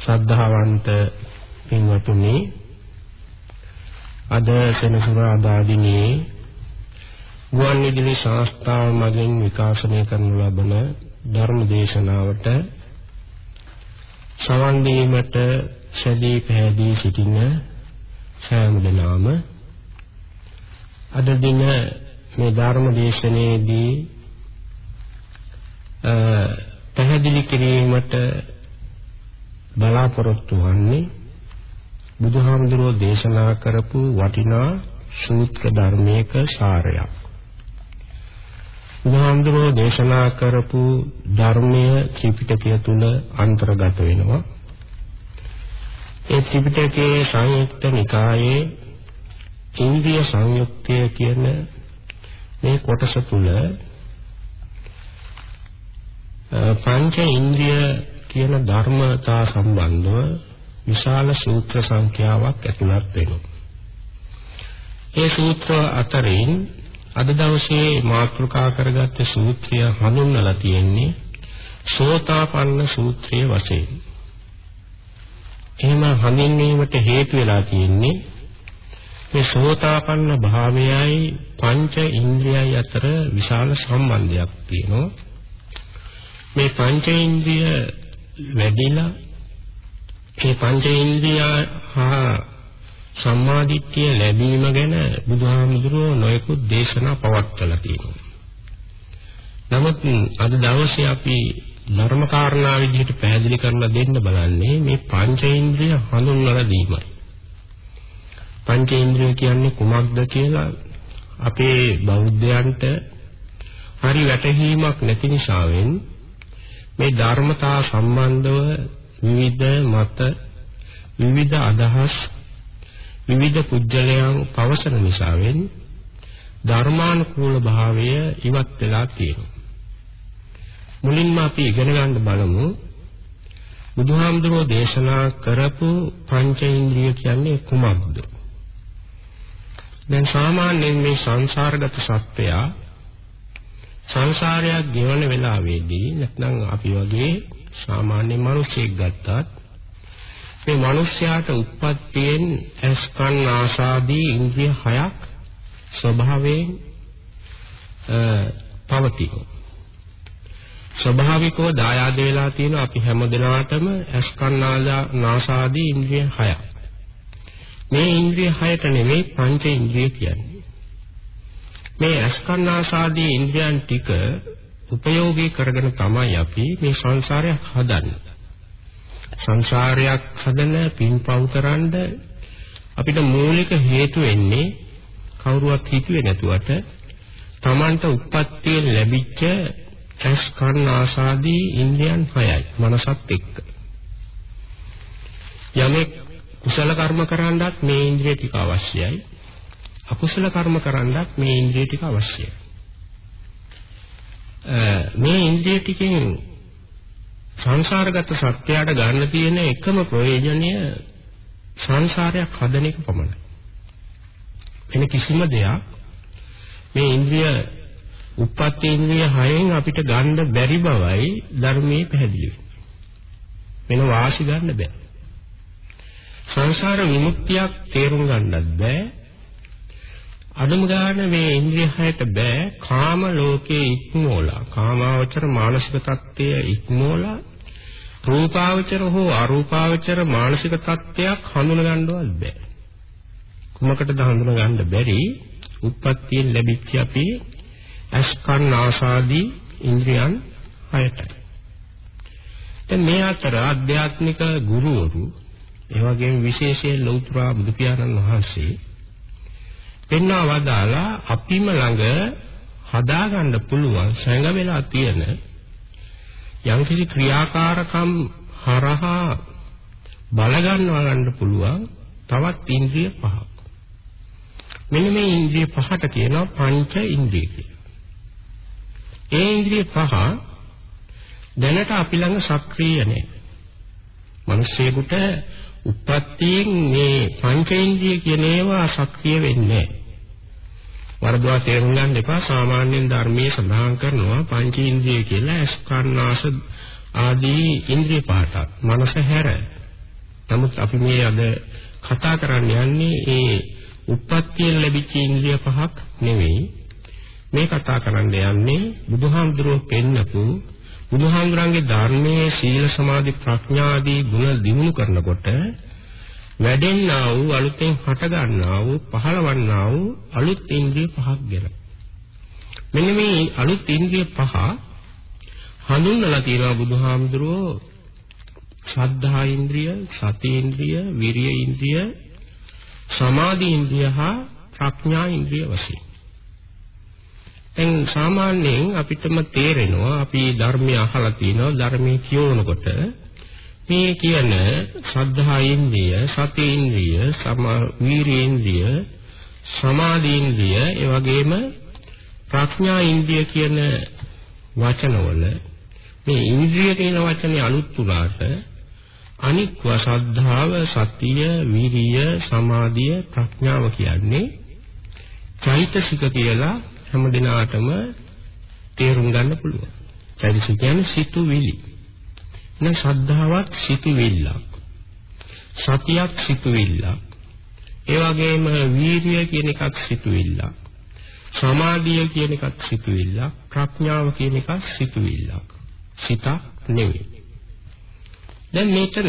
ශ්‍රද්ධාවන්ත පින්වතුනි අද සෙනසුරාදා දිනේ ගුවන් විදුලි සංස්ථාව මගින් විකාශනය කරනු ලබන ධර්ම දේශනාවට සවන් දීමට සැදී පැහැදී සිටින සෑම දෙනාම අද දින මේ ධර්ම දේශනාවේදී පැහැදිලි කිරීමට බලාපොරොත්තු වන්නේ බුදුහාමුදුරුවෝ දේශනා කරපු වටිනා සූත්‍ර ධර්මයක සාරයක්. බුදුහාමුදුරුවෝ දේශනා කරපු ධර්මය ත්‍රිපිටකය තුල අන්තර්ගත වෙනවා. ඒ ත්‍රිපිටකයේ සංයුක්ත නිකායේ ඉන්ද්‍රිය සංයුක්තය කියන මේ කොටස තුල පංච ඉන්ද්‍රිය කියන ධර්මතා සම්බන්ධව විශාල සූත්‍ර සංඛ්‍යාවක් ඇතුළත් වෙනවා. ඒ සූත්‍ර අතරින් අද දවසේ මාතෘකා කරගත්ත සූත්‍රය හඳුන්වලා තියෙන්නේ සෝතාපන්න සූත්‍රයේ වශයෙන්. එහෙම හඳුන්වීමට හේතු වෙලා තියෙන්නේ මේ සෝතාපන්න භාවයයි පංච ඉන්ද්‍රියයි අතර විශාල සම්බන්ධයක් තියෙනවා. මේ පංච ඉන්ද්‍රිය වැඩිලා ඒ පංචේන්ද්‍රිය හා සම්මාදිට්ඨිය ලැබීම ගැන බුදුහාමුදුරුවෝ නොයෙකුත් දේශනා පවත්වලා තියෙනවා. නමුත් අද දවසේ අපි ධර්ම කාරණා විදිහට පැහැදිලි කරලා දෙන්න බලන්නේ මේ පංචේන්ද්‍රිය හඳුන්වලා දීමයි. පංචේන්ද්‍රිය කියන්නේ කුමක්ද කියලා අපේ බෞද්ධයන්ට හරි වැටහීමක් නැති නිසාවෙන් මේ ධර්මතා සම්බන්ධව විවිධ මත විවිධ අදහස් විවිධ පුජ්‍යලයන් පවසන නිසාවෙන් ධර්මානුකූල භාවය ඉවත් වෙලා තියෙනවා. මුලින්ම අපි ඉගෙන ගන්න බලමු බුදුහාමුදුරෝ දේශනා කරපු පංචේන්ද්‍රිය කියන්නේ කුමක්ද? දැන් සාමාන්‍යයෙන් මේ සංසාරගත සත්‍යය සංසාරයක් ගෙවන වෙලාවේදී නැත්නම් අපි වගේ සාමාන්‍ය මිනිසෙක් ගත්තත් මේ මිනිස්යාට උත්පත්තියෙන් ඇස් කන් ආසාදී ඉන්ද්‍රිය හයක් ස්වභාවයෙන් පවතින. ස්වභාවිකව දායාද වෙලා තියෙන අපි හැමදෙනාටම ඇස් කන් නාසාදී ඉන්ද්‍රිය හයක්. මේ ඉන්ද්‍රිය හයට නෙමෙයි පංච ඉන්ද්‍රිය කියන්නේ. මේ ඇස් කන් නාසාදී ඉන්ද්‍රියන් ටික උපයෝගී කරගෙන තමයි අපි මේ සංසාරය හදන්නේ. සංසාරයක් හදන පින්පව් කරන්ඩ අපිට මූලික හේතු වෙන්නේ කවුරුවත් හිතුවේ නැතුවට Tamanට උප්පත්තියෙන් ලැබිච්ච ඇස් කන් ආසාදී ඉන්ද්‍රියන් හයයි මනසත් එක්ක. යමෙක් කුසල කර්ම කරන්නත් මේ ඉන්ද්‍රිය ටික අවශ්‍යයි. අකුසල කර්ම කරන්නත් මේ ඉන්ද්‍රිය ටික අවශ්‍යයි. මේ ඉන්ද්‍රිය ටිකෙන් සංසාරගත සත්‍යයට ගන්න තියෙන එකම ප්‍රයෝජනය සංසාරයක් හදන එක පමණයි. වෙන කිසිම දෙයක් මේ ඉන්ද්‍රිය උප්පත්ති ඉන්ද්‍රිය හයෙන් අපිට ගන්න බැරි බවයි ධර්මයේ පැහැදිලි වෙන වාසි ගන්න බෑ. සංසාර විමුක්තියක් තේරුම් ගන්නත් බෑ. අඩුම ගන්න මේ ඉන්ද්‍රිය හයට බෑ. කාම ලෝකයේ ඉක්මෝලා කාමාවචර මානසික தත්ත්වය ඉක්මෝලා රූපාවචර හෝ අරූපාවචර මානසික தත්ත්වයක් හඳුන ගන්නවත් බෑ. කුමකටද හඳුන ගන්න බැරි? උත්පත්තියෙන් ලැබිච්ච අපි අස්කන් ආසාදී ඉන්ද්‍රියන් හයටයි. දැන් මේ අතර ආධ්‍යාත්මික ගුරුවරු ඒ වගේම විශේෂයෙන් ලෞතර බුදු පියාණන් වහන්සේ පෙන්වා වදාලා අපිම ළඟ හදාගන්න පුළුවන් සංග වෙලා තියෙන යම්කිසි ක්‍රියාකාරකම් හරහා බල ගන්නවා ගන්න පුළුවන් තවත් ඉන්ද්‍රිය පහක්. මෙන්න මේ ඉන්ද්‍රිය පහට කියනවා පංච ඉන්ද්‍රිය කියලා. ඒ ඉන්ද්‍රිය පහ දැනට අපි ළඟ සක්‍රීය නැහැ. මිනිස්සෙකුට උප්පත්තියෙන් මේ පංචේන්ද්‍රිය කියන ඒවා සක්‍රිය වෙන්නේ නැහැ. වරදවා තේරුම් ගන්න එපා සාමාන්‍යයෙන් ධර්මයේ සඳහන් කරනවා පංචේන්ද්‍රිය කියලා ස්කන්නාස ආදී ඉන්ද්‍රිය පහටක් මනස හැර. නමුත් අපි මේ අද කතා කරන්න යන්නේ ඒ උප්පත්තියෙන් ලැබිච්ච ඉන්ද්‍රිය පහක් නෙවෙයි. මේ කතා කරන්න යන්නේ බුදුහාමුදුරුවෝ පෙන්නපු බුදුහාමුදුරන්ගේ ධර්මයේ සීල සමාධි ප්‍රඥා ආදී ගුණ දිනු කරනකොට වැඩෙන්නා වූ අලුතෙන් හට ගන්නා වූ පහළවන්නා වූ අලුත් ඉන්ද්‍රිය පහක් ගැන. මෙන්න මේ අලුත් ඉන්ද්‍රිය පහ හඳුන්වලා තියෙනවා බුදුහාමුදුරුවෝ ශ්‍රද්ධා ඉන්ද්‍රිය, සති ඉන්ද්‍රිය, විරිය ඉන්ද්‍රිය, සමාධි ඉන්ද්‍රිය හා ප්‍රඥා ඉන්ද්‍රිය වශයෙන්. දැන් සාමාන්‍යයෙන් අපිටම තේරෙනවා අපි ධර්මය අහලා තිනවා ධර්මයේ කියවනකොට මේ කියන ශ්‍රද්ධා ඉන්ද්‍රිය, සති ඉන්ද්‍රිය, සමා වීරිය ඉන්ද්‍රිය, සමාධි ඉන්ද්‍රිය, ඒ වගේම ප්‍රඥා ඉන්ද්‍රිය කියන වචනවල මේ ඉන්ද්‍රිය කියන වචනේ අලුත් වුණාට අනික්ව ශ්‍රද්ධාව, සතිය, විරිය, සමාධිය, ප්‍රඥාව කියන්නේ චෛතසික කියලා හැම දිනාටම තේරුම් ගන්න පුළුවන්. චෛතසික කියන්නේ සිතුවිලි. දැන් ශ්‍රද්ධාවත් සිතුවිල්ලක්. සතියක් සිතුවිල්ලක්. ඒ වගේම වීරිය කියන එකත් සිතුවිල්ලක්. සමාධිය කියන එකත් සිතුවිල්ලක්. ප්‍රඥාව කියන එකත් සිතුවිල්ලක්. සිතක් නෙවෙයි. දැන් මෙතන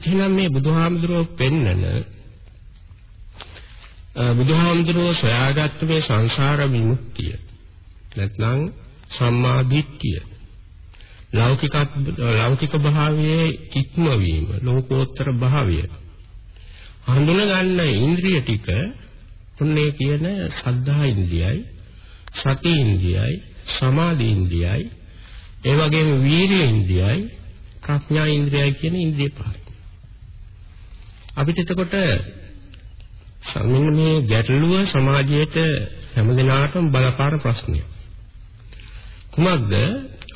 එහෙනම් මේ බුදුහාමුදුරුවෝ පෙන්නන බුදුහාමුදුරුවෝ සොයාගත්ත මේ සංසාර විමුක්තිය නැත්නම් සම්මා දිට්ඨිය ලෞකික ලෞකික භාවයේ ඉක්මවීම ලෝකෝත්තර භාවය. හඳුන ගන්න ඉන්ද්‍රිය ටික තුනේ කියන සද්ධා ඉන්ද්‍රියයි සති ඉන්ද්‍රියයි සමාධි ඉන්ද්‍රියයි ඒ වගේම වීරිය ඉන්ද්‍රියයි ප්‍රඥා ඉන්ද්‍රියයි කියන ඉන්ද්‍රිය පහයි අපිට එතකොට මෙන්න මේ ගැටලුව සමාජයට හැමදෙනාටම බලපාන ප්‍රශ්නයක්. කුමක්ද?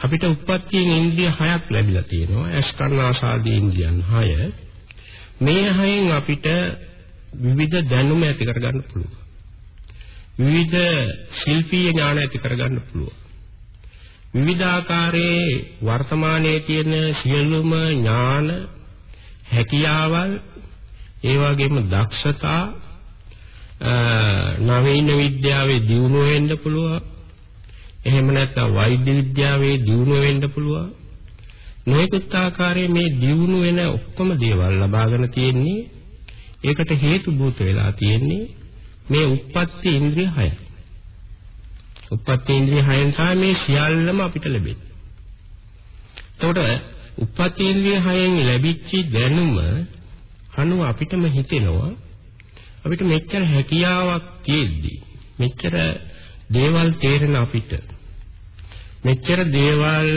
අපිට උප්පත්තියෙන් ඉන්ද්‍රිය හයක් ලැබිලා තියෙනවා. ඇස් කන ආසාදී ඉන්ද්‍රියන් හය. මේ හයෙන් අපිට විවිධ දැනුම ඇති කරගන්න පුළුවන්. විවිධ ශිල්පීය ඥාන ඇති කරගන්න පුළුවන්. විවිධ ආකාරයේ වර්තමානයේ තියෙන සියලුම ඥාන හැකියාවල් ඒ වගේම දක්ෂතා නවීන විද්‍යාවේ දියුණුව වෙන්න පුළුවන් එහෙම නැත්නම් වෛද්‍ය විද්‍යාවේ දියුණුව වෙන්න පුළුවන්. නොයෙකුත් ආකාරයේ මේ දියුණු වෙන ඔක්කොම දේවල් ලබාගෙන තියෙන්නේ ඒකට හේතු භූත වෙලා තියෙන්නේ මේ උප්පත්ති ඉන්ද්‍රිය 6. උප්පත්ති ඉන්ද්‍රිය 6න් තමයි මේ සියල්ලම අපිට ලැබෙන්නේ. එතකොට උප්පත්ති ඉන්ද්‍රිය 6න් ලැබිච්ච දැනුම අනුව අපිටම හිතෙනවා අපිට මෙච්චර හැකියාවක් තියෙද්දි මෙච්චර දේවල් තේරෙන අපිට මෙච්චර දේවල්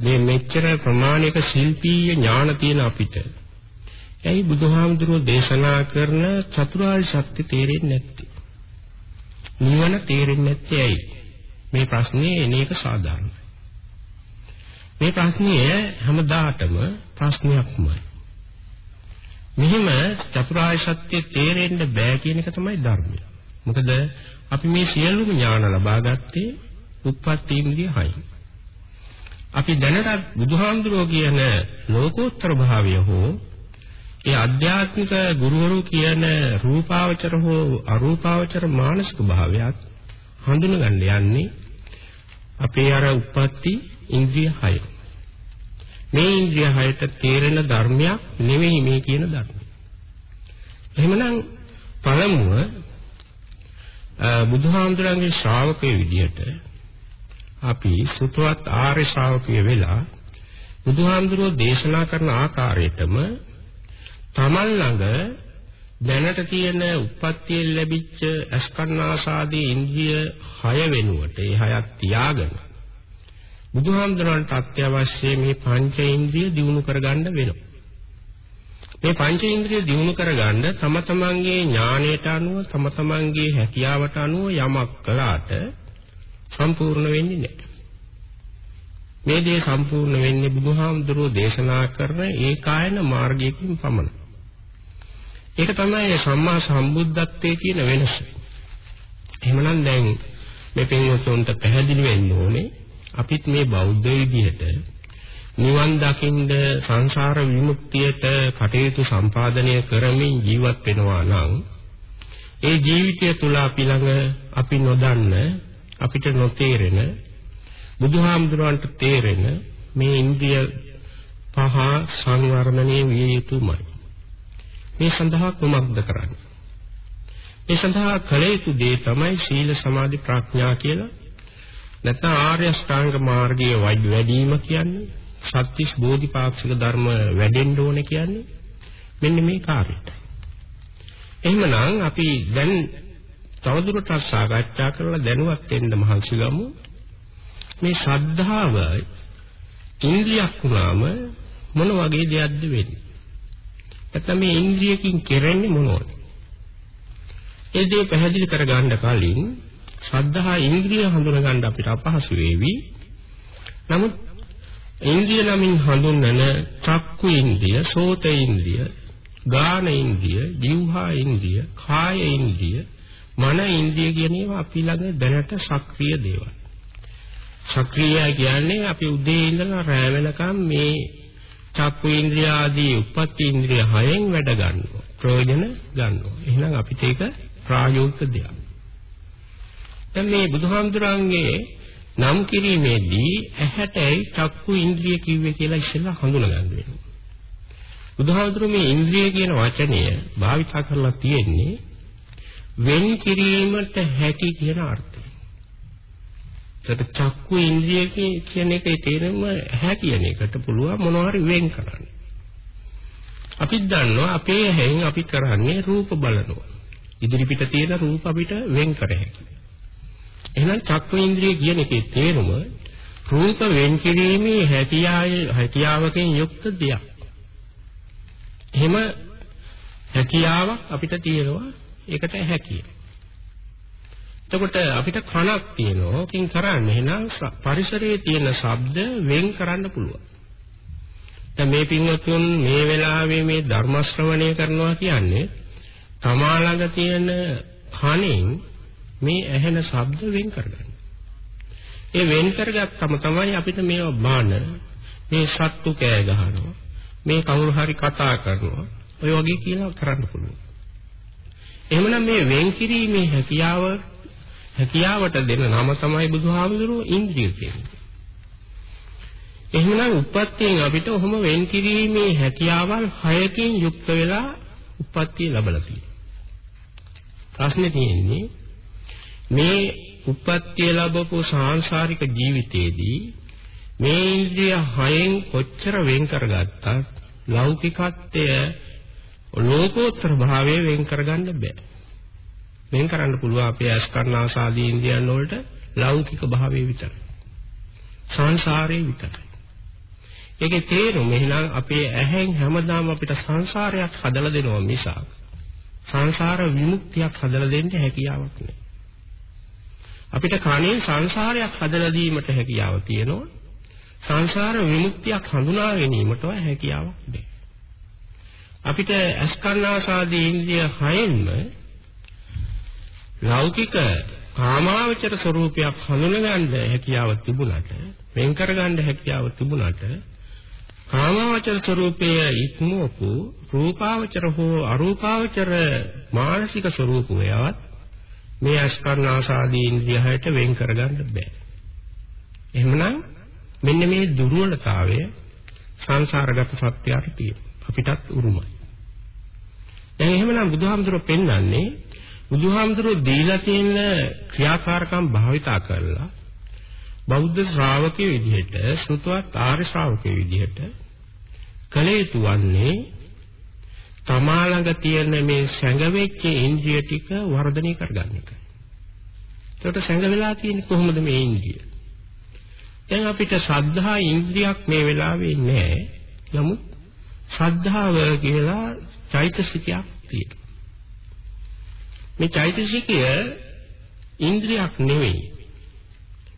මේ මෙච්චර ප්‍රමාණික ශිල්පීය ඥාන තියෙන අපිට ඇයි බුදුහාමුදුරුවෝ දේශනා කරන චතුරාර්ය සත්‍ය තේරෙන්නේ නැත්තේ? නිවන තේරෙන්නේ නැත්තේ ඇයි? මේ ප්‍රශ්නේ එනේක සාධාරණයි. මේ ප්‍රශ්නය හැමදාටම ප්‍රශ්නයක්මයි. මෙහිම චතුරාර්ය සත්‍ය තේරෙන්න බෑ කියන එක තමයි ධර්මය. මොකද අපි මේ සියලුම ඥාන ලබා ගත්තේ උත්පත්ති ඉන්ද්‍රිය හයි. අපි දැනට බුදුහාමුදුරුවෝ කියන ලෝකෝත්තර භාවය හෝ ඒ ආධ්‍යාත්මික ගුරුවරු කියන රූපාවචර හෝ අරූපාවචර මානසික භාවයත් හඳුනගන්න යන්නේ අපේ අර උප්පත්ති ඉන්ද්‍රිය හය. මේ ඉන්ද්‍රිය හයට තේරෙන ධර්මයක් නෙවෙයි මේ කියන ධර්මය. එහෙමනම් පළමුව බුදුහාමුදුරන්ගේ ශ්‍රාවකයේ විදිහට අපි සුතවත් ආර්ය ශ්‍රාවකය වෙලා බුදුහාමුදුරුවෝ දේශනා කරන ආකාරයටම තමන් ළඟ දැනට තියෙන උප්පත්තියෙන් ලැබිච්ච අස්කන්නාසාදී ඉන්ද්‍රිය 6 වෙනුවට ඒ හයක් තියාගෙන බුදුහාමුදුරන්ට අත්‍යවශ්‍ය මේ පංච ඉන්ද්‍රිය දිනු කරගන්න වෙනවා. මේ පංච ඉන්ද්‍රිය දිනු කරගන්න තම තමන්ගේ ඥාණයට අනුව තම තමන්ගේ හැකියාවට අනුව යමක් කළාට සම්පූර්ණ වෙන්නේ නැහැ. මේ දේ සම්පූර්ණ වෙන්නේ බුදුහාමුදුරුවෝ දේශනා කරන ඒකායන මාර්ගයකින් පමණයි. ඒක තමයි සම්මා සම්බුද්ධත්වයේ කියන වෙනස. එහෙමනම් දැන් මේ පින්වතුන්ට පැහැදිලි වෙන්න ඕනේ අපිත් මේ බෞද්ධ විදිහට නිවන් දකින්න සංසාර විමුක්තියට කටයුතු සම්පාදනය කරමින් ජීවත් වෙනවා නම් ඒ ජීවිතය තුළ අපි ළඟ අපි නොදන්න අපිට නොතේරෙන බුදුහාමුදුරන්ට තේරෙන මේ ඉන්ද්‍රිය පහ සංවර්ධනය විය යුතුමයි. මේ සඳහා කුමක්ද කරන්නේ? මේ සඳහා කළ යුතු දේ තමයි සීල සමාධි ප්‍රඥා කියලා. නැත්නම් ආර්ය අෂ්ටාංග මාර්ගයේ වැඩිම කියන්නේ සත්‍තිස් බෝධිපාක්ෂික ධර්ම වැඩෙන්න ඕනේ කියන්නේ මෙන්න මේ කාර්යයට. එහෙමනම් අපි දැන් තවදුරටත් සාකච්ඡා කරලා දැනුවත් වෙන්න මහන්සි ගමු. මේ ශ්‍රද්ධාව ඉන්ද්‍රියක් වුණාම මොන වගේ දෙයක්ද වෙන්නේ? නැත්නම් මේ ඉන්ද්‍රියකින් කෙරෙන්නේ මොනවද? ඒ දේ පැහැදිලි කරගන්න කලින් ශ්‍රද්ධා ඉන්ද්‍රිය හඳුනගන්න අපිට අපහසු වේවි. නමුත් ඉන්ද්‍රිය නමින් හඳුන්වන චක්කු ඉන්ද්‍රිය, සෝත ඉන්ද්‍රිය, ගාන ඉන්ද්‍රිය, જીවහා ඉන්ද්‍රිය, කාය ඉන්ද්‍රිය, මන ඉන්ද්‍රිය කියන ඒවා අපි ළඟ දැනට සක්‍රීය දේවල්. සක්‍රීය කියන්නේ අපි උදේ ඉඳලා රැ වෙනකම් මේ චක්කු ඉන්ද්‍රිය ආදී උප්පත්ති ඉන්ද්‍රිය හයෙන් වැඩ ගන්නවා. ප්‍රයෝජන ගන්නවා. එහෙනම් අපිට ඒක ප්‍රායෝගික දෙයක්. දැන් මේ බුදුහාමුදුරන්ගේ නම් කිරීමේදී ඇහැටයි චක්කු ඉන්ද්‍රිය කිව්වේ කියලා ඉස්සෙල්ලා හඳුනගන්න වෙනවා. බුදුහාමුදුරු මේ ඉන්ද්‍රිය කියන වචනය භාවිතා කරලා තියෙන්නේ වෙන් කිරීමට හැකි කියන අර්ථය. ඒකට චක්කු ඉන්ද්‍රිය කියන එකේ තේරුම ඇහැ කියන එකට පුළුවන් මොනවා හරි වෙන් කරන්න. අපි දන්නවා අපේ ඇහෙන් අපි කරන්නේ රූප බලනවා. ඉදිරි පිට තියෙන රූප අපිට වෙන් කර හැකියි. එහෙනම් චක්කු ඉන්ද්‍රිය කියන එකේ තේරුම රූප වෙන් කිරීමේ හැකියාවේ හැකියාවකින් යුක්ත දෙයක්. එහෙම හැකියාවක් අපිට තියෙනවා ඒකට හැකියි. එතකොට අපිට කනක් තියෙනවා. ඔකින් කරන්නේ එහෙනම් පරිසරයේ තියෙන ශබ්ද වෙන් කරන්න පුළුවන්. දැන් මේ පින්වත්තුන් මේ වෙලාවේ මේ ධර්ම ශ්‍රවණය කරනවා කියන්නේ තමා ළඟ තියෙන කණෙන් මේ ඇහෙන ශබ්ද වෙන් කරගන්න. ඒ වෙන් කරගත්තම තමයි අපිට මේවා බාන මේ සත්තු කෑ ගහනවා. මේ කවුරු හරි කතා කරනවා. ඔය වගේ කියලා කරන්න පුළුවන්. එහෙමනම් මේ වෙන් කිරීමේ හැකියාව හැකියාවට දෙන නම තමයි බුදුහාමුදුරුවෝ ඉන්ද්‍රිය කියන්නේ. එහෙනම් උප්පත්තියෙන් අපිට ඔහොම වෙන් කිරීමේ හැකියාවල් හයකින් යුක්ත වෙලා උප්පත්තිය ලැබලා තියෙනවා. ප්‍රශ්නේ තියෙන්නේ මේ උප්පත්තිය ලැබපු සාංශාරික ජීවිතයේදී මේ ඉන්ද්‍රිය හයෙන් කොච්චර වෙන් කරගත්තත් ලෞකිකත්වය ලෝකෝත්තර භාවයේ වෙන් කරගන්න බෑ. වෙන් කරන්න පුළුවන් අපේ අස්කරණාස ආදී ඉන්ද්‍රියන් වලට ලෞකික භාවයේ විතරයි. සංසාරේ විතරයි. ඒකේ තේරුම එහෙනම් අපේ ඇහෙන් හැමදාම අපිට සංසාරයක් හදලා දෙනවා මිසක් සංසාර විමුක්තියක් හදලා දෙන්න හැකියාවක් නැහැ. අපිට කණේ සංසාරයක් හදලා දීමට හැකියාව තියෙනවා. සංසාර විමුක්තියක් හඳුනා ගැනීමට හැකියාවක් නැහැ. අපිට අස්කන්නාසාදී ඉන්ද්‍රිය හයෙන්ම ලෞකික කාමාවචර ස්වરૂපයක් හඳුනගන්න හැකියාව තිබුණට වෙන් කරගන්න හැකියාව තිබුණට කාමාවචර ස්වરૂපයේ ඉක්මවපු රූපාවචර හෝ අරූපාවචර මානසික ස්වરૂපයවත් මේ අස්කරණ ආසාදී ඉන්ද්‍රියයට වෙන් කරගන්න බෑ. එහෙමනම් මෙන්න මේ දුර්වලතාවය සංසාරගත සත්‍යයට තියෙනවා. අපිටත් උරුමයි. දැන් එහෙමනම් බුදුහාමුදුරුවෝ පෙන්වන්නේ බුදුහාමුදුරුවෝ දීලා තියෙන ක්‍රියාකාරකම් භාවිතා කරලා බෞද්ධ ශ්‍රාවකයෝ විදිහට සුතවත් ආර්ය ශ්‍රාවකයෝ විදිහට කළ යුතු වන්නේ තමා ළඟ තියෙන මේ සැඟවෙච්ච ඉන්ද්‍රිය ටික වර්ධනය කරගන්න එක. ඒකට සැඟවෙලා තියෙන්නේ කොහොමද මේ ඉන්ද්‍රිය? දැන් අපිට ශ්‍රද්ධා ඉන්ද්‍රියක් මේ වෙලාවේ නැහැ. නමුත් ශ්‍රද්ධාව කියලා චෛතසිකයක් තියෙනවා. මේ චෛතසිකය ඉන්ද්‍රියක් නෙවෙයි.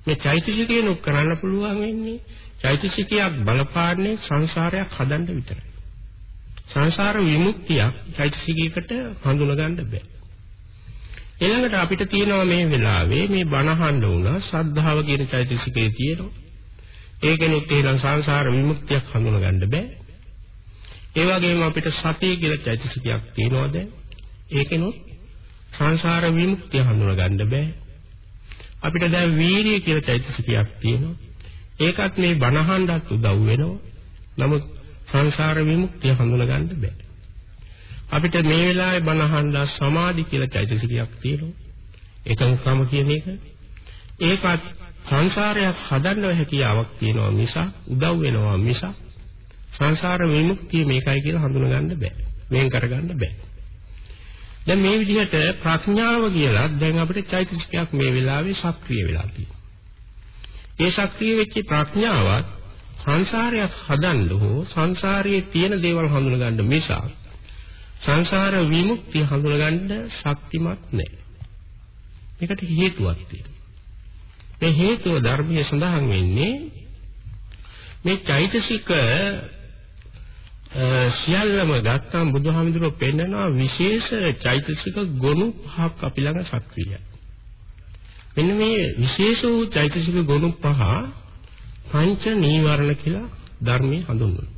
මේ චෛතසිකය නුක් කරන්න පුළුවන් වෙන්නේ චෛතසිකයක් බලපාන්නේ සංසාරයක් හදන්න විතරයි. සංසාර විමුක්තියක් චෛතසිකයකට හඳුනා ගන්න බෑ. ඊළඟට අපිට තියෙනවා මේ වෙලාවේ මේ බණහඬ වුණා ශ්‍රද්ධාව කියන චෛතසිකයේ තියෙනවා. ඒකෙනුත් එහෙනම් සංසාර විමුක්තියක් හඳුනගන්න බෑ. ඒ වගේම අපිට සතිය කියලා චෛතසිකයක් තියෙනවා දැන්. ඒකෙනුත් සංසාර විමුක්තිය හඳුනගන්න බෑ. අපිට දැන් වීරිය කියලා චෛතසිකයක් තියෙනවා. ඒකත් මේ බණහඬත් උදව් වෙනවා. නමුත් සංසාර විමුක්තිය හඳුනගන්න බෑ. අපිට මේ වෙලාවේ බණහඬ සමාධි කියලා චෛතසිකයක් තියෙනවා. එකඟකම කියන එක. ඒකත් සංසාරයක් හදන්න හැකියාවක් තියෙනවා මිස උදව් වෙනවා මිස සංසාර විමුක්තිය මේකයි කියලා හඳුනගන්න බෑ. වෙන් කරගන්න බෑ. දැන් මේ විදිහට ප්‍රඥාව කියලා දැන් අපිට චෛතසිකයක් මේ වෙලාවේ සක්‍රිය වෙලා තියෙනවා. ඒ සක්‍රිය වෙච්ච ප්‍රඥාවත් සංසාරයක් හදන්න හෝ සංසාරයේ තියෙන දේවල් හඳුනගන්න මිස සංසාර විමුක්තිය හඳුනගන්න ශක්තිමත් නැහැ. මේකට හේතුවක් තියෙනවා. මේ හේතුව ධර්මයේ සඳහන් වෙන්නේ මේ චෛතසික සියල්ලම ගත්තම බුදුහාමුදුරුවෝ පෙන්නනවා විශේෂ චෛතසික ගොනු පහක් අපි ළඟ සක්‍රියයි. මෙන්න මේ විශේෂ වූ චෛතසික ගොනු පහ පංච නීවරණ කියලා ධර්මයේ හඳුන්වනවා.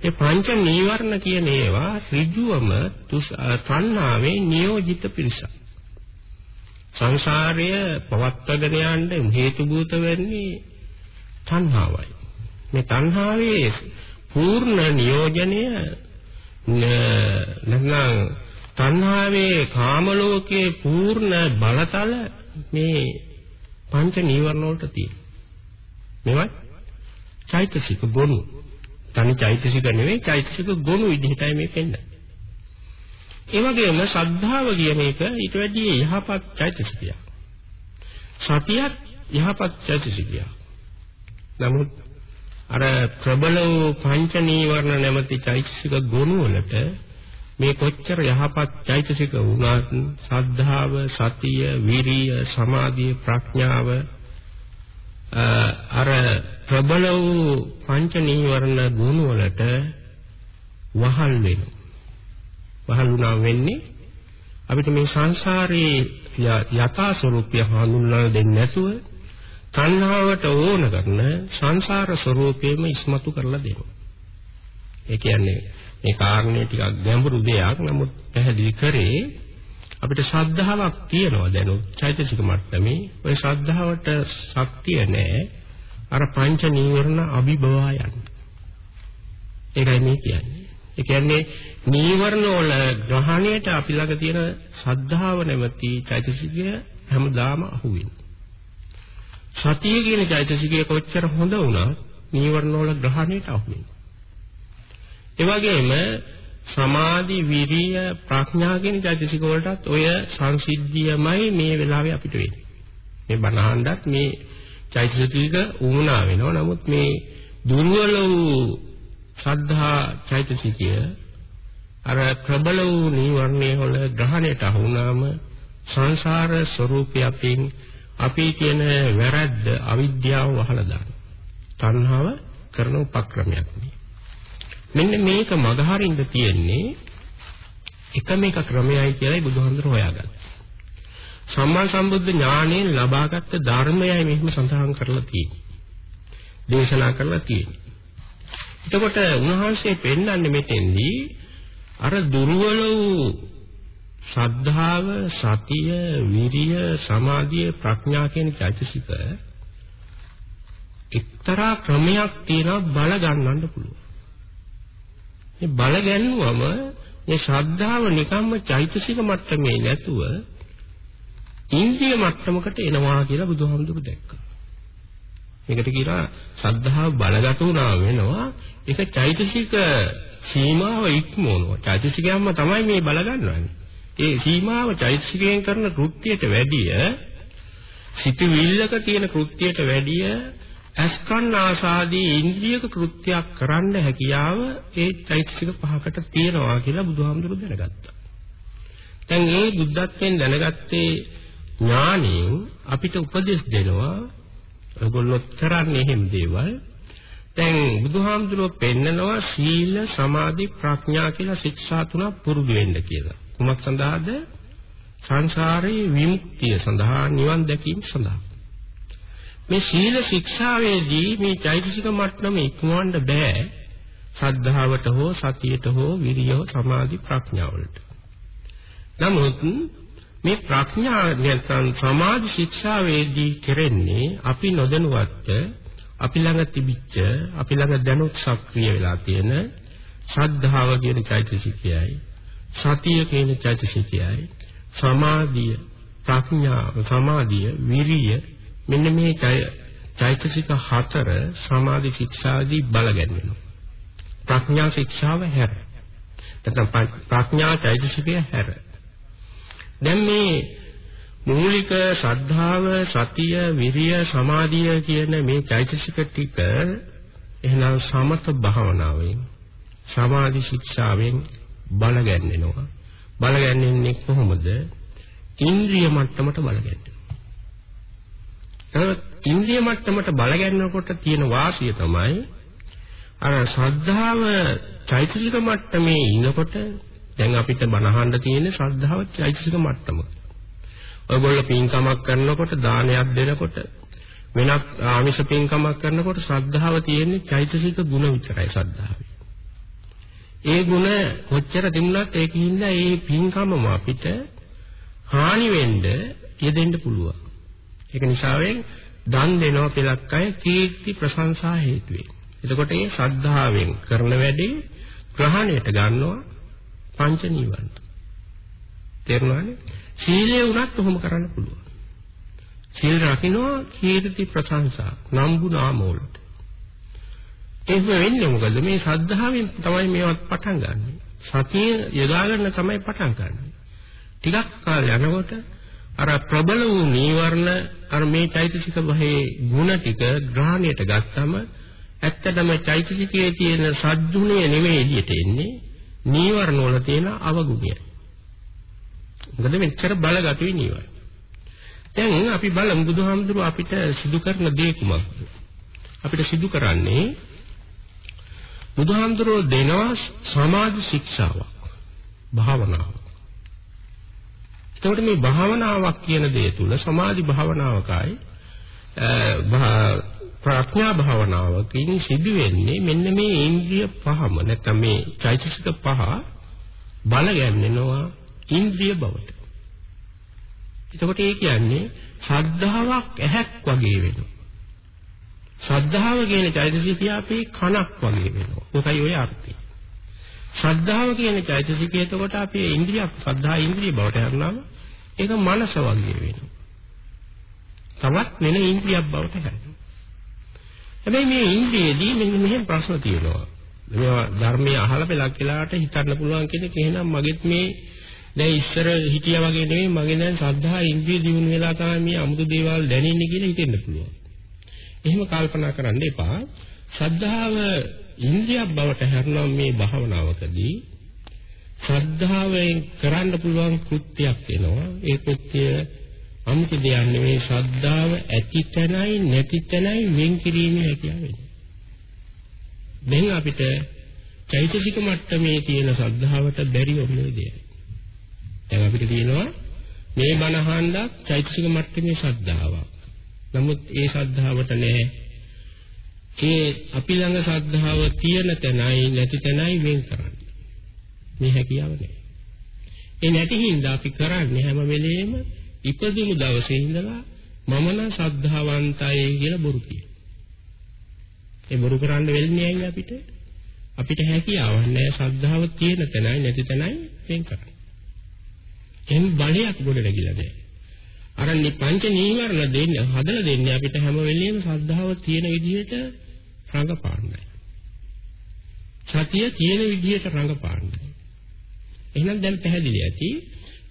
ඒ පංච නීවරණ කියන ඒවා ඍජුවම තණ්හාවේ නියෝජිත පිරිසක්. සංසාරය පවත්වාගෙන යන්න හේතුභූත වෙන්නේ තණ්හාවයි. මේ තණ්හාවේ පූර්ණ නියෝජනය නැත්නම් තණ්හාවේ කාම ලෝකයේ පූර්ණ බලතල මේ පංච නීවරණ වලට තියෙනවා. මේවත් චෛතසික ගොනු. තනි චෛතසික නෙවෙයි චෛතසික ගොනු විදිහටයි මේ පෙන්නන්නේ. ඒ වගේම ශ්‍රද්ධාව කියන එක ඊට වැඩිය යහපත් චෛතසිකයක්. සතියත් යහපත් චෛතසිකයක්. නමුත් අර ප්‍රබල වූ පංච නීවරණ නැමැති චෛතසික ගුණ වලට මේ කොච්චර යහපත් චෛතසික වුණත් ශ්‍රද්ධාව, සතිය, විරිය, සමාධිය, ප්‍රඥාව අර ප්‍රබල වූ පංච නීවරණ ගුණ වලට වහල් වෙනවා. වහල් වුණා වෙන්නේ අපිට මේ සංසාරයේ යථා ස්වરૂපය හඳුන්වලා දෙන්නේ නැතුව තණ්හාවට ඕන කරන සංසාර ස්වરૂපේම ඉස්මතු කරලා දෙනවා. ඒ කියන්නේ මේ කාරණේ ටිකක් ගැඹුරු දෙයක්. නමුත් පැහැදිලි කරේ අපිට ශ්‍රද්ධාවක් තියෙනවා දැනුත් චෛතසික මට්ටමේ. ওই ශ්‍රද්ධාවට ශක්තිය නැහැ. අර පංච නීවරණ අභිභවායන්. ඒකයි මේ කියන්නේ. ඒ කියන්නේ නීවරණ වල ග්‍රහණයට අපි ළඟ තියෙන ශ්‍රද්ධාව නැමැති චෛතසිකය හැමදාම අහුවෙන්නේ. සතිය කියන චෛතසිකය කොච්චර හොඳ වුණත් නීවරණ වල ග්‍රහණයට අහුවෙනවා. ඒ වගේම සමාධි විරිය ප්‍රඥා කියන චෛතසික වලටත් ඔය සංසිද්ධියමයි මේ වෙලාවේ අපිට වෙන්නේ. මේ බණහන්ඩත් මේ චෛතසික උමුණා වෙනවා. නමුත් මේ දුර්වල වූ ශ්‍රද්ධා චෛතසිකය අර ප්‍රබල වූ නීවරණයේ වල ග්‍රහණයට අහු වුණාම සංසාර ස්වરૂපයෙන් අපි කියන වැරද්ද අවිද්‍යාව වහලා දාන. තණ්හාව කරන උපක්‍රමයක් නේ. මෙන්න මේක මගහරින්න තියෙන්නේ එකම එක ක්‍රමයයි කියලායි බුදුහාමුදුරුවෝ හොයාගත්තේ. සම්මා සම්බුද්ධ ඥාණයෙන් ලබාගත් ධර්මයයි මෙහිම සඳහන් කරලා තියෙන්නේ. දේශනා කරලා තියෙන්නේ. එතකොට උන්වහන්සේ පෙන්වන්නේ මෙතෙන්දී අර දුර්වල වූ ශ්‍රද්ධාව, සතිය, විරිය, සමාධිය, ප්‍රඥා කියන චෛතසික එක්තරා ක්‍රමයක් තියෙනවා බල ගන්නන්න පුළුවන්. මේ බල ගැන්නුවම මේ ශ්‍රද්ධාව නිකම්ම චෛතසික මට්ටමේ නැතුව ඉන්ද්‍රිය මට්ටමකට එනවා කියලා බුදුහාමුදුරු දැක්කා. මේකට කියනවා ශ්‍රද්ධාව බලගත වුණා වෙනවා. ඒක චෛතසික සීමාව ඉක්මවනවා. චෛතසිකයන්ම තමයි මේ බලගන්නවන්නේ. ඒ සීමාව චෛතසිකයෙන් කරන කෘත්‍යයට වැඩිය සිතවිල්ලක තියෙන කෘත්‍යයට වැඩිය අස්කන් ආසාදී ඉන්ද්‍රියක කෘත්‍යයක් කරන්න හැකියාව ඒ චෛතසික පහකට තියෙනවා කියලා බුදුහාමුදුරු දැනගත්තා. දැන් මේ බුද්ධත්වයෙන් දැනගත්තේ ඥාණයෙන් අපිට උපදෙස් දෙනවා ඔයගොල්ලෝ කරන්නේ එහෙම දේවල් දැන් බුදුහාමුදුරුවෝ පෙන්නනවා සීල සමාධි ප්‍රඥා කියලා ශික්ෂා තුනක් පුරුදු වෙන්න කියලා. කුමක් සඳහාද? සංසාරේ විමුක්තිය සඳහා නිවන් දැකීම සඳහා මේ සීල ශික්ෂාවේදී මේ චෛතසික මට්ටම ඉක්මවන්න බෑ ශ්‍රද්ධාවට හෝ සතියට හෝ විරිය හෝ සමාධි ප්‍රඥාවලට. නමුත් මේ ප්‍රඥා නැත්නම් සමාධි ශික්ෂාවේදී කෙරෙන්නේ අපි නොදැනුවත්ව අපි ළඟ තිබිච්ච අපි ළඟ දැනුත් සක්‍රිය වෙලා තියෙන ශ්‍රද්ධාව කියන චෛතසිකයයි සතිය කියන චෛතසිකයයි. සමාධිය ප්‍රඥාව සමාධිය විරිය මෙන්න මේ චෛතසික හතර සමාධි ශික්ෂාදී බල ගැන්වෙනවා ප්‍රඥා ශික්ෂාව හැර. නැත්නම් ප්‍රඥා චෛතසිකය හැර. දැන් මේ මූලික ශ්‍රද්ධාව සතිය විරිය සමාධිය කියන මේ චෛතසික ටික එහෙනම් සමත භාවනාවෙන් සමාධි ශික්ෂාවෙන් බල ගැන්වෙනවා බල ගැන්වෙන්නේ කොහොමද ඉන්ද්‍රිය මට්ටමට බල ගැන්වෙනවා ඉන්ද්‍රිය මට්ටමට බල ගැන්වෙනකොට තියෙන වාසිය තමයි අර ශ්‍රද්ධාව චෛතසික මට්ටමේ ඉනකොට දැන් අපිට බනහන්න තියෙන ශ්‍රද්ධාව චෛතසික මට්ටම. ඔයගොල්ලෝ පින්කමක් කරනකොට දානයක් දෙනකොට වෙනත් ආමිෂ පින්කමක් කරනකොට ශ්‍රද්ධාව තියෙන්නේ චෛතසික ගුණ විතරයි ශ්‍රද්ධාවේ. ඒ ගුණ කොච්චර තිබුණත් ඒකින්ද ඒ පින්කමම අපිට හානි වෙන්න යෙදෙන්න පුළුවන්. ඒක නිසාවෙන් දන් දෙනවා පිළක් අය කීර්ති ප්‍රශංසා හේතු වේ. එතකොට මේ ශ්‍රද්ධාවෙන් කරන වැඩේ ග්‍රහණයට ගන්නවා පංච නීවරණ. තේරුණානේ? සීලය උනත් කොහොම කරන්න පුළුවන්. සීල් රකින්නවා කීර්ති ප්‍රශංසා නම්බු නාම වලට. ඒක වෙන්නේ මොකද මේ ශ්‍රද්ධාවෙන් තමයි මේවත් පටන් ගන්නෙ. සතිය යොදා ගන්න තමයි පටන් ගන්නෙ. ටිකක් කාලය යනකොට අර ප්‍රබල වූ නීවරණ අර මේ චෛතසික භවයේ ಗುಣ ටික ග්‍රහණයට ගත්තම ඇත්තටම චෛතසිකයේ තියෙන සද්දුණය නෙමෙයි එළියට එන්නේ නීවරණ වල තියෙන අවගුණය. මොකද මෙච්චර බලගතුයි නීවරණ. දැන් අපි බලමු බුදුහාමුදුරුව අපිට සිදු කරන දේ කුමක්ද? අපිට සිදු කරන්නේ බුදුහාමුදුරුව දෙනවා සමාධි ශික්ෂාවක්. භාවනාව. එතකොට මේ භාවනාවක් කියන දේ තුල සමාධි භාවනාවකයි ප්‍රඥා භාවනාවකින් සිදු වෙන්නේ මෙන්න මේ ඉන්ද්‍රිය පහම නැත්නම් මේ චෛතසික පහ බල ගැන්වෙනවා ඉන්ද්‍රිය බවට. එතකොට ඒ කියන්නේ ශ්‍රද්ධාවක් ඇහැක් වගේ වෙනවා. ශ්‍රද්ධාව කියන චෛතසිකය අපේ කනක් වගේ වෙනවා. ඒකයි ඔය අර්ථය. ශ්‍රද්ධාව කියන චෛතසිකය එතකොට අපේ ඉන්ද්‍රියක් ශ්‍රද්ධා ඉන්ද්‍රිය බවට යනවාම ඒක මනස වගේ වෙනවා. තවත් වෙන ඉන්ද්‍රියක් බවට හැරෙනවා. හැබැයි මේ ඉන්ද්‍රියේදී මෙන්න මෙහෙම ප්‍රශ්න තියෙනවා. මේවා ධර්මයේ අහලා පෙලක් කියලාට හිතන්න පුළුවන් කෙනෙක් එහෙනම් මගෙත් මේ දැන් ඉස්සර හිටියා වගේ නෙවෙයි මගේ දැන් ශ්‍රද්ධා ඉන්ද්‍රිය දිනු වෙලා තමයි මේ අමුතු දේවල් දැනෙන්නේ කියලා හිතෙන්න පුළුවන්. එහෙම කල්පනා කරන්න එපා. ශ්‍රද්ධාව ඉන්ද්‍රියක් බවට හැරෙනවා මේ භාවනාවකදී ශ්‍රද්ධාවෙන් කරන්න පුළුවන් කෘත්‍යයක් වෙනවා. ඒ කෘත්‍යය අමුතු දෙයක් නෙවෙයි ශ්‍රද්ධාව ඇති තැනයි නැති තැනයි වෙන් කිරීමේ හැකියාව වෙන්නේ. දැන් අපිට චෛතසික මට්ටමේ තියෙන ශ්‍රද්ධාවට බැරි ඔන්නේ දෙයක්. දැන් අපිට තියෙනවා මේ බණහන්ඩක් චෛතසික මට්ටමේ ශ්‍රද්ධාවක්. නමුත් ඒ ශ්‍රද්ධාවට නෑ ඒ අපි ළඟ ශ්‍රද්ධාව තියෙන තැනයි නැති තැනයි වෙන් කරන්නේ. මේ හැකියාව නෑ. ඒ නැති හින්දා අපි කරන්නේ හැම වෙලෙම ඉපදුණු දවසේ ඉඳලා මම නම් ශ්‍රද්ධාවන්තයි කියලා බොරු කියනවා. ඒ බොරු කරන්න වෙන්නේ ඇයි අපිට? අපිට හැකියාවක් නැහැ ශ්‍රද්ධාව තියෙන තැනයි නැති තැනයි වෙන් කරන්න. එහෙනම් බලයක් ගොඩ නැගිලා නැහැ. අර පංච නීවරණ දෙන්නේ හදලා දෙන්නේ අපිට හැම වෙලෙම ශ්‍රද්ධාව තියෙන විදිහට රඟපාන්නයි. සතිය තියෙන විදිහට රඟපාන්නයි. එහෙනම් දැන් පැහැදිලි ඇති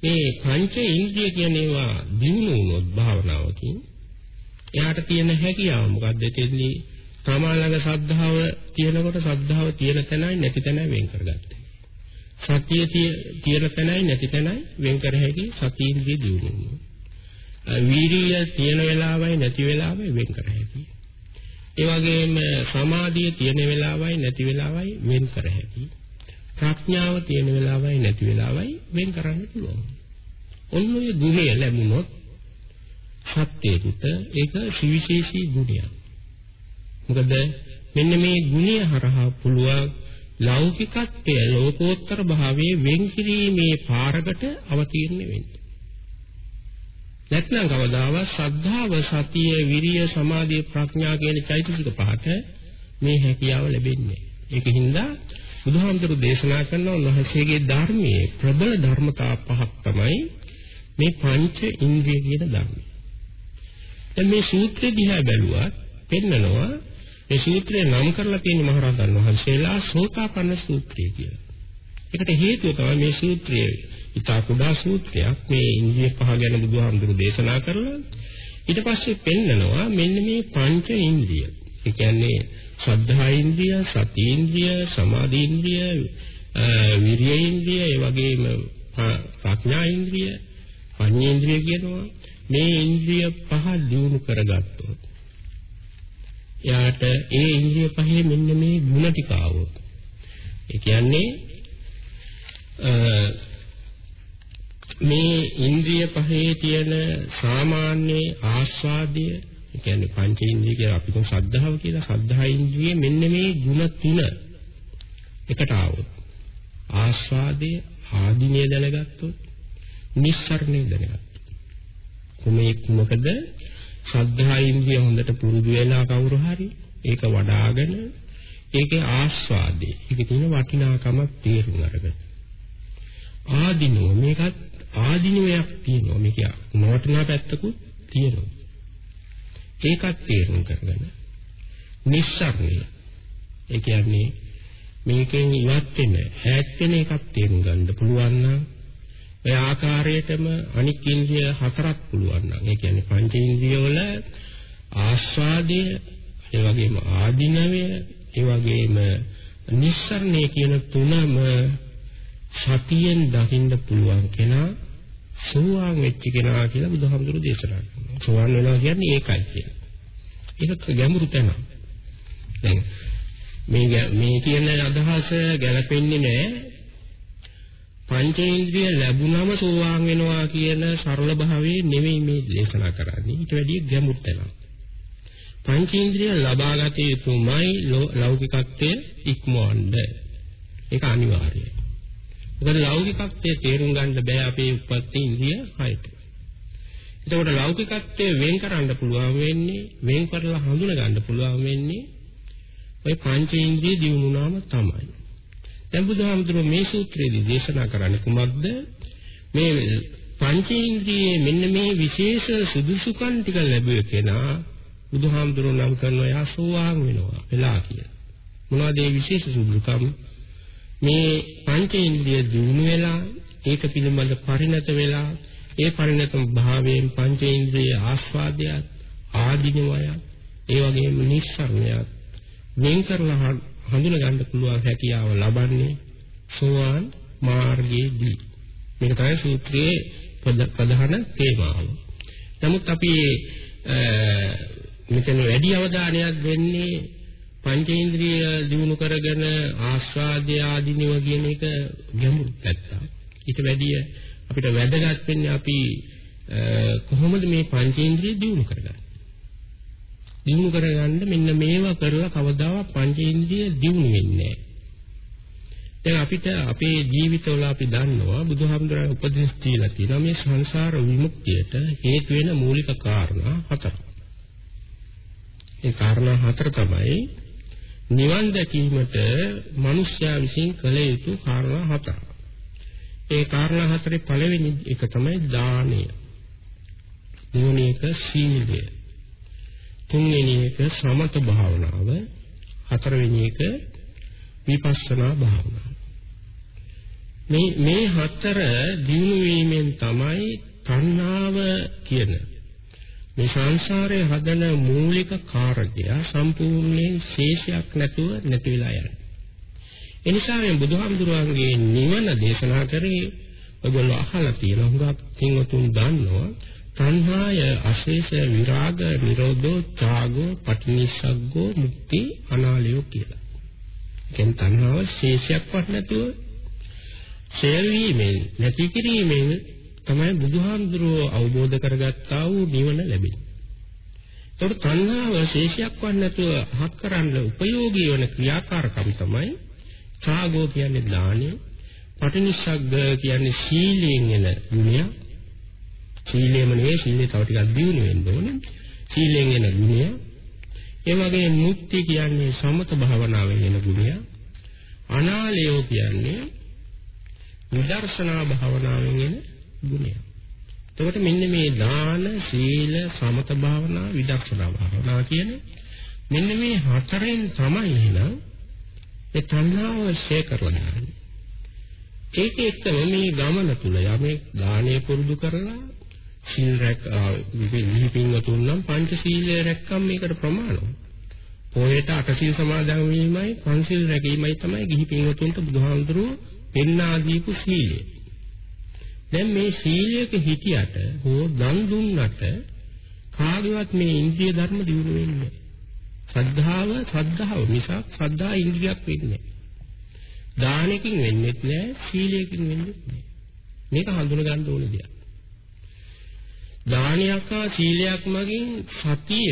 මේ පංච ඉන්ද්‍රිය කියන ඒවා දිනු වුණොත් භාවනාවකින් එයාට තියෙන හැකියාව මොකද්ද එතෙන්දී තමා ළඟ ශ්‍රද්ධාව තියෙනකොට ශ්‍රද්ධාව තියෙන තැනයි නැති තැනයි වෙන් කරගත්තේ. සතිය තියෙන තැනයි නැති තැනයි වෙන් කර හැකි සතියින්ද්‍රිය දිනු වුණා. වීරිය තියෙන වෙලාවයි නැති වෙලාවයි වෙන් කර හැකි. ඒ වගේම සමාධිය තියෙන වෙලාවයි නැති වෙලාවයි වෙන් කර හැකි. ප්‍රඥාව තියෙන වෙලාවයි නැති වෙලාවයි වෙන් කරන්න පුළුවන්. ඔන්න ඔය ගුණය ලැබුණොත් සත්‍යයට ඒක සවිශේෂී ගුණයක්. මොකද මෙන්න මේ ගුණය හරහා පුළුවන් ලෞකිකත්වය ලෝකෝත්තර භාවයේ වෙන් කිරීමේ පාරකට අවතීර්ණ වෙන්න. නැත්නම් කවදාවත් ශ්‍රද්ධාව, සතිය, විරිය, සමාධිය, ප්‍රඥා කියන චෛතසික පහට මේ හැකියාව ලැබෙන්නේ. ඒකින්ද බුදුහාමුදුරු දේශනා කරන උන්වහන්සේගේ ධර්මයේ ප්‍රබල ධර්මතා පහක් තමයි මේ පංච ඉන්ද්‍රිය කියන ධර්මය. දැන් මේ සූත්‍රය දිහා බැලුවත් පෙන්නනවා මේ සූත්‍රය නම් කරලා තියෙන මහරහතන් වහන්සේලා සෝතාපන්න සූත්‍රය කියලා. ඒකට හේතුව තමයි මේ සූත්‍රය ඉතා කුඩා සූත්‍රයක් මේ ඉන්ද්‍රිය පහ ගැන බුදුහාමුදුරු දේශනා කරලා ඊට පස්සේ පෙන්නනවා මෙන්න මේ පංච ඉන්ද්‍රිය. ඒ කියන්නේ ශ්‍රද්ධා ඉන්ද්‍රිය, සති ඉන්ද්‍රිය, සමාධි ඉන්ද්‍රිය, විරිය ඉන්ද්‍රිය, ඒ වගේම ප්‍රඥා ඉන්ද්‍රිය, පඤ්ඤේන්ද්‍රිය කියනවා. මේ ඉන්ද්‍රිය පහ දියුණු කරගත්තොත් එයාට ඒ ඉන්ද්‍රිය පහේ මෙන්න මේ ಗುಣ ටික ආවොත් ඒ කියන්නේ මේ ඉන්ද්‍රිය පහේ තියෙන සාමාන්‍ය ආස්වාදය ඒ කියන්නේ පංච ඉන්ද්‍රිය කියලා අපි තුන් ශ්‍රද්ධාව කියලා ශ්‍රද්ධා ඉන්ද්‍රිය මෙන්න මේ ಗುಣ තුන එකට ආවොත් ආස්වාදය ආධිනිය දැනගත්තොත් නිස්සරණය දැනගත්තොත්. කොමේ කුමකද? ශ්‍රද්ධා ඉන්ද්‍රිය හොඳට පුරුදු වෙලා කවුරු හරි ඒක වඩාගෙන ඒකේ ආස්වාදේ ඒකේ තියෙන වටිනාකමක් තේරුම් අරගෙන. ආධිනෝ මේකත් ආදීනයක් තියෙනවා. මේක නොවටිනා පැත්තකුත් තියෙනවා. ඒකත් තේරුම් කරගෙන නිස්සාරණය. ඒ කියන්නේ මේකෙන් ඉවත් වෙන ඈත් වෙන එකක් තේරුම් ගන්න පුළුවන් නම් ඒ ආකාරයටම අනික් ඉන්ද්‍රිය හතරක් පුළුවන් නම් ඒ කියන්නේ පංච ඉන්ද්‍රිය වල ආස්වාදය ඒ වගේම ආධිනවය ඒ වගේම නිස්සරණය කියන තුනම සතියෙන් දකින්න පුළුවන් කෙනා සෝවාන් වෙච්ච කෙනා කියලා බුදුහාමුදුරු දේශනා කරනවා. සෝවාන් වෙනවා කියන්නේ ඒකයි කියන්නේ. ඒක ගැඹුරු තැනක්. දැන් මේ මේ කියන අදහස ගැලපෙන්නේ නැහැ පංචේන්ද්‍රිය ලැබුණම සෝවාන් වෙනවා කියන සරල භාවයේ නෙමෙයි මේ දේශනා කරන්නේ. ඊට වැඩිය ගැඹුරු තැනක්. පංචේන්ද්‍රිය ලබාගත යුතුමයි ලෞකිකත්වයේ ඉක්මවන්න. ඒක අනිවාර්යයි. මොකද ලෞකිකත්වයේ තේරුම් ගන්න බෑ අපේ උපත්ති ඉන්ද්‍රිය හයට. එතකොට ලෞකිකත්වයේ වෙන් කරන්න පුළුවන් වෙන්නේ වෙන් කරලා හඳුන ගන්න පුළුවන් වෙන්නේ ওই පංචේන්ද්‍රිය දිනුනාම තමයි. දැන් බුදුහාමුදුරුවෝ මේ සූත්‍රයේදී දේශනා කරන්නේ කුමක්ද? මේ පංචේන්ද්‍රියේ මෙන්න මේ විශේෂ සුදුසුකම් ටික ලැබුවේ කෙනා බුදුහාමුදුරුවෝ නම් කරන එයා සෝවාන් වෙනවා වෙලා කියලා. මොනවද මේ විශේෂ සුදුසුකම්? මේ පංචේන්ද්‍රිය දිනු වෙලා ඒක පිළිබඳ පරිණත වෙලා ඒ පරිණතම භාවයෙන් පංචේන්ද්‍රිය ආස්වාදයක් ආධිනවයක් ඒ වගේම නිස්සරණයක් වෙන් කරලා හඳුන ගන්න පුළුවන් හැකියාව ලබන්නේ සෝවාන් මාර්ගයේදී. මේක තමයි සූත්‍රයේ ප්‍රධාන තේමාව. නමුත් අපි මෙතන වැඩි අවධානයක් දෙන්නේ පංචේන්ද්‍රිය දිනු කරගෙන ආස්වාදය ආදීනව කියන එක ගැඹුරු පැත්තක්. ඊට වැඩිය අපිට වැදගත් වෙන්නේ අපි කොහොමද මේ පංචේන්ද්‍රිය දිනු කරගන්නේ? දිනු කරගන්න මෙන්න මේවා කරලා කවදාවත් පංචේන්ද්‍රිය දිනු වෙන්නේ දැන් අපිට අපේ ජීවිතවල අපි දන්නවා බුදුහාමුදුරන් උපදෙස් දීලා තියෙනවා මේ සංසාර විමුක්තියට හේතු වෙන මූලික කාරණා හතරක්. ඒ කාරණා හතර තමයි නිවන් දැකීමට මිනිස්යා විසින් කළ යුතු කාරණා හතර. ඒ කාරණා හතරේ පළවෙනි එක තමයි දානය. දෙවෙනි එක සීලය. තුන්වෙනි එක සමත භාවනාව හතරවෙනි එක විපස්සනා භාවනාව මේ මේ හතර දිනු වීමෙන් තමයි තණ්හාව කියන මේ සංසාරයේ හදන මූලික කාර්යය සම්පූර්ණයෙන් ශේෂයක් නැතුව නැති වෙලා යන්නේ. ඒ නිසා මේ බුදුහාමුදුරුවන්ගේ නිවන දේශනා කරේ ඔයගොල්ලෝ අහලා තියෙනවා. හුඟක් කින්වතුන් දන්නවා. තණ්හාය අශේෂ විරාග නිරෝධෝ ත්‍යාගෝ පටිනිස්සග්ගෝ මුක්ති අනාලයෝ කියලා. කියන තණ්හාව ශේෂයක්වත් නැතුව ඡේල් වීමෙන් නැති කිරීමෙන් තමයි බුදුහාමුදුරුවෝ අවබෝධ කරගත්තා වූ නිවන ලැබෙන්නේ. ඒකට තණ්හාව ශේෂයක් වන් නැතුව හත් කරන්න උපයෝගී වන ක්‍රියාකාරකම් තමයි ඡාගෝ කියන්නේ දානෙ, පටිනිස්සග්ග කියන්නේ සීලයෙන් එන ගුණය. සීලයම නෙවෙයි සීලේ තව ටිකක් දියුණු වෙන්න ඕනේ. සීලයෙන් එන ගුණය. ඒ වගේම මුක්ති කියන්නේ සමත භාවනාවෙන් එන ගුණය. අනාලයෝ කියන්නේ විදර්ශනා භාවනාවෙන් එන ගුණය. එතකොට මෙන්න මේ දාන, සීල, සමත භාවනා, විදර්ශනා භාවනා කියන මෙන්න මේ හතරෙන් තමයි එහෙනම් ඒ තණ්හාව ශේ කරලා යන්නේ. ඒක එක්කම මේ ගමන තුල යමේ දානය පුරුදු කරලා සීල් රැක විහිපින්න තුන්නම් පංච සීලය රැක්කම් මේකට ප්‍රමාණවත්. පොයට අටසිල් සමාදන් වීමයි පංචශීල රැකීමයි තමයි ගිහි පින්වතුන්ට බුදුහාමුදුරුවෝ පෙන්වා දීපු සීලය. දැන් මේ සීලයක හිටියට හෝ දන් දුන්නට කාගේවත් මේ ඉන්ද්‍රිය ධර්ම දියුණු වෙන්නේ නැහැ. ශ්‍රද්ධාව ශ්‍රද්ධාව මිසක් ශ්‍රද්ධා ඉන්ද්‍රියක් වෙන්නේ නැහැ. දානකින් වෙන්නේ නැහැ, සීලයකින් වෙන්නේ නැහැ. මේක හඳුන ගන්න ඕන දෙයක්. දානයක් හා සීලයක් මගින් සතිය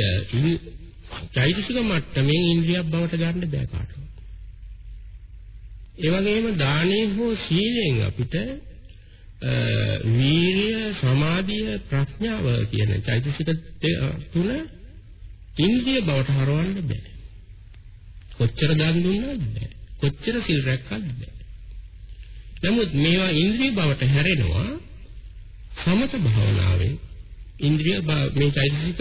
චෛතසික මට්ටමින් ඉන්ද්‍රියක් බවට ගන්න බෑ කාටවත්. ඒ වගේම දානයෙන් හෝ සීලෙන් අපිට වීරිය, සමාධිය, ප්‍රඥාව කියන චෛතසික තුන ඉන්ද්‍රිය බවට හරවන්න බෑ. කොච්චර දන් දුන්නත් බෑ. කොච්චර සිල් රැක්කත් බෑ. නමුත් මේවා ඉන්ද්‍රිය බවට හැරෙනවා සමත භාවනාවෙන්. ඉන්ද්‍රිය මේ චෛතසික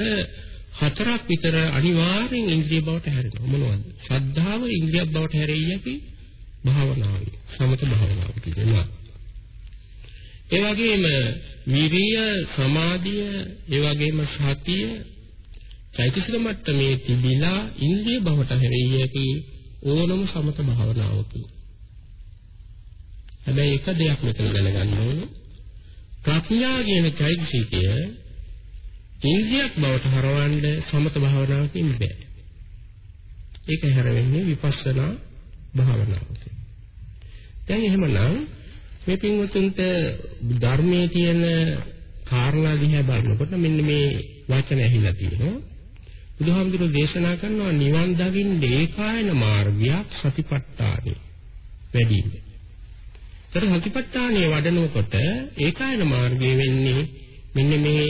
හතරක් විතර අනිවාර්යෙන් ඉන්ද්‍රිය බවට හැරෙනවා. මොනවද? ශ්‍රද්ධාව ඉන්ද්‍රියක් බවට හැරෙයි යකි භාවනාවයි. සමත භාවනාව කියනවා. ඒ වගේම විරිය, සමාධිය, ඒ වගේම සතිය චෛතසික මට්ටමේ තිබිලා ඉන්ද්‍රිය බවට හැරෙයි යකි ඕනම සමත භාවනාවකි. හැබැයි එක දෙයක් මෙතන දැනගන්න ඕනේ. ප්‍රඥා කියන චෛතසිකය ඉන්ද්‍රියක් බවට හරවන්න සමත භාවනාවකින් බෑ. ඒක හැරෙන්නේ විපස්සනා භාවනාවකින්. දැන් එහෙමනම් මේ පින්වතුන්ට ධර්මයේ තියෙන කාරණා දිහා බලනකොට මෙන්න මේ වචන ඇහිලා තියෙනවා. බුදුහාමුදුරුවෝ දේශනා කරනවා නිවන් දකින්න ඒකායන මාර්ගයක් සතිපට්ඨානෙ වැඩි ඉන්නේ. ඒතර සතිපට්ඨානෙ වඩනකොට ඒකායන මාර්ගය වෙන්නේ මෙන්න මේ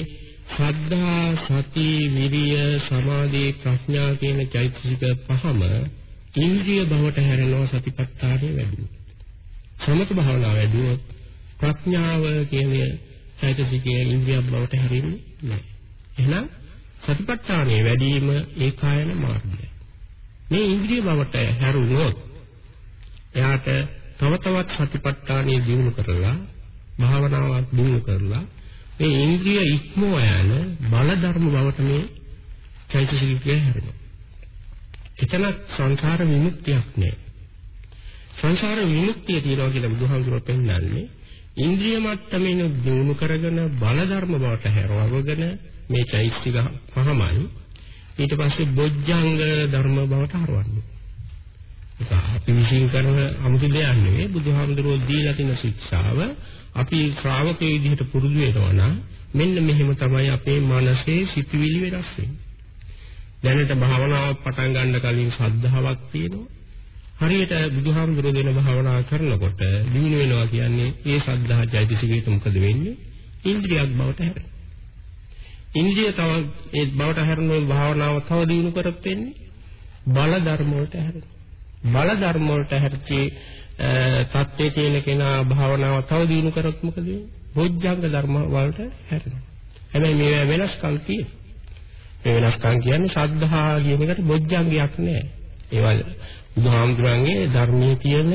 ශ්‍රද්ධා, සති, විරිය, සමාධි, ප්‍රඥා කියන චෛතසික පහම ඉන්ද්‍රිය බවට හැරෙනවා සතිපට්ඨානෙ වැඩි. සමත භාවනාව වැඩිවොත් ප්‍රඥාව කියන චෛතසිකයේ ඉන්ද්‍රියක් බවට හැරෙන්නේ නැහැ. එහෙනම් සතිපට්ඨානයේ වැඩිම ඒකායන මාර්ගය. මේ ඉන්ද්‍රිය බවට හැරුණොත් එයාට තව තවත් සතිපට්ඨානයේ දියුණු කරලා භාවනාවක් දියුණු කරලා මේ ඉන්ද්‍රිය ඉක්මව යන බල ධර්ම බවට මේ චෛතසිකය හැරෙනවා. එතන සංසාර විමුක්තියක් නෑ. සංසාර විමුක්තිය තියනවා කියලා බුදුහාමුදුරුවෝ පෙන්නන්නේ ඉන්ද්‍රිය මට්ටමින් දිනු කරගෙන බල ධර්ම බවට හැරවගෙන මේ චෛතසික පහමයි ඊට පස්සේ බොජ්ජංග ධර්ම බවට හරවන්නේ. ඒක අපි විශ්ින් කරන අමුතු දෙයක් නෙවෙයි බුදුහාමුදුරුවෝ දීලා තියෙන ශික්ෂාව අපි ශ්‍රාවකයේ විදිහට පුරුදු වෙනවා නම් මෙන්න මෙහෙම තමයි අපේ මනසේ සිතුවිලි වෙනස් වෙන්නේ. දැනට භාවනාවක් පටන් ගන්න කලින් ශ්‍රද්ධාවක් තියෙනවා. හරියට බුදුහාමුදුරුවෝ දෙන භාවනා කරනකොට දිනු වෙනවා කියන්නේ ඒ ශ්‍රද්ධා චෛතසිකයට මොකද වෙන්නේ? ඉන්ද්‍රියක් බවට හැරෙනවා. ඉන්ද්‍රිය තව ඒ බවට හැරෙන භාවනාව තව දිනු කරත් වෙන්නේ බල ධර්ම වලට හැරෙනවා. බල ධර්ම වලට හැරෙච්චි තත්ත්වයේ තියෙන කෙනා භාවනාව තව දිනු කරොත් මොකද වෙන්නේ? බොජ්ජංග ධර්ම වලට හැරෙනවා. හැබැයි මේ වෙනස්කම් තියෙනවා. මේ වෙනස්කම් කියන්නේ ශ්‍රද්ධා කියන එකට බොජ්ජංගයක් නෑ. ඒවල් බුදුහාමුදුරන්ගේ ධර්මයේ තියෙන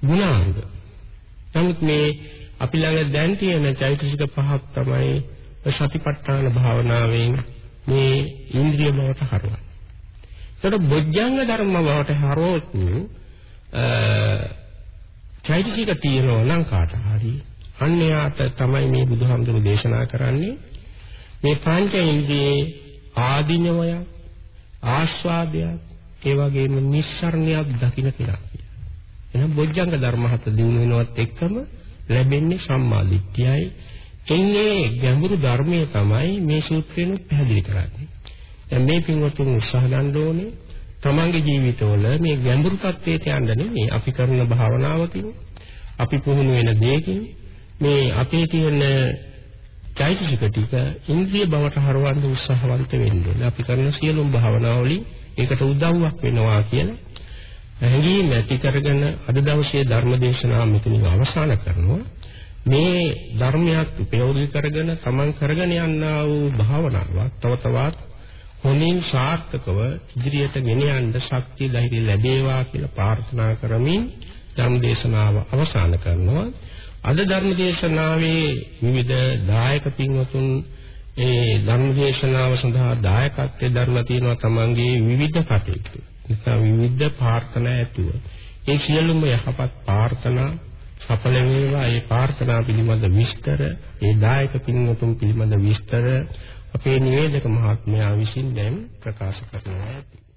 ගුණාංග. නමුත් මේ අපි ළඟ දැන් තියෙන චෛතසික පහක් තමයි සතිපට්ඨාන භාවනාවෙන් මේ ඉන්ද්‍රිය බවට හරවන්නේ. ඒකට බොජ්ජංග ධර්ම බවට හරවොත් චෛතසික තියෙනවා නම් කාට හරි අන්‍යයාට තමයි මේ බුදුහාමුදුරු දේශනා කරන්නේ මේ පංච ඉන්ද්‍රියේ ආධිනවය ආස්වාදයක් ඒ වගේම නිස්සරණයක් දකින්න කියලා. එහෙනම් බොජ්ජංග ධර්ම හත දිනු වෙනවත් එක්කම ලැබෙන්නේ සම්මා දිට්ඨියයි එන්නේ ගැඹුරු ධර්මයේ තමයි මේ සූත්‍රයෙන් පැහැදිලි කරන්නේ. දැන් මේ පින්වතුන් උත්සාහ ගන්න ඕනේ තමන්ගේ ජීවිතවල මේ ගැඹුරු තත්ත්වයට යන්න නෙමෙයි අපි කරන භාවනාවකින් අපි පුහුණු වෙන දෙයකින් මේ අපේ තියෙන චෛතසික ටික ඉන්ද්‍රිය බවට හරවන්න උත්සාහවන්ත වෙන්න ඕනේ. අපි කරන සියලුම භාවනාවලින් ඒකට උදව්වක් වෙනවා කියලා හැඟීම් ඇති කරගෙන අද දවසේ ධර්ම දේශනාව මෙතනින් අවසන් කරනවා. මේ ධර්මයක් ප්‍රයෝගී කරගෙන තමන් කරගෙන යන්නා වූ භාවනාවක් තව තවත් හොඳින් සාර්ථකව ඉදිරියට ගෙන යන්න ශක්තිය ධෛර්යය ලැබේවා කියලා ප්‍රාර්ථනා කරමින් ධර්ම දේශනාව අවසන් කරනවා. අද ධර්ම දේශනාවේ විවිධ දායක පින්වතුන් ඒ ධර්ම දේශනාව සඳහා දායකත්වයෙන් දරලා තියෙනවා තමන්ගේ විවිධ කටයුතු. නිසා විවිධ ප්‍රාර්ථනා ඇතුව ඒ සියලුම යහපත් ප්‍රාර්ථනා සඵල වේවා ඒ ප්‍රාර්ථනා පිළිබඳ විස්තර ඒ දායක පින්වතුන් පිළිබඳ විස්තර අපේ නිවේදක මහත්මයා විසින් දැන් ප්‍රකාශ කරනවා ඇති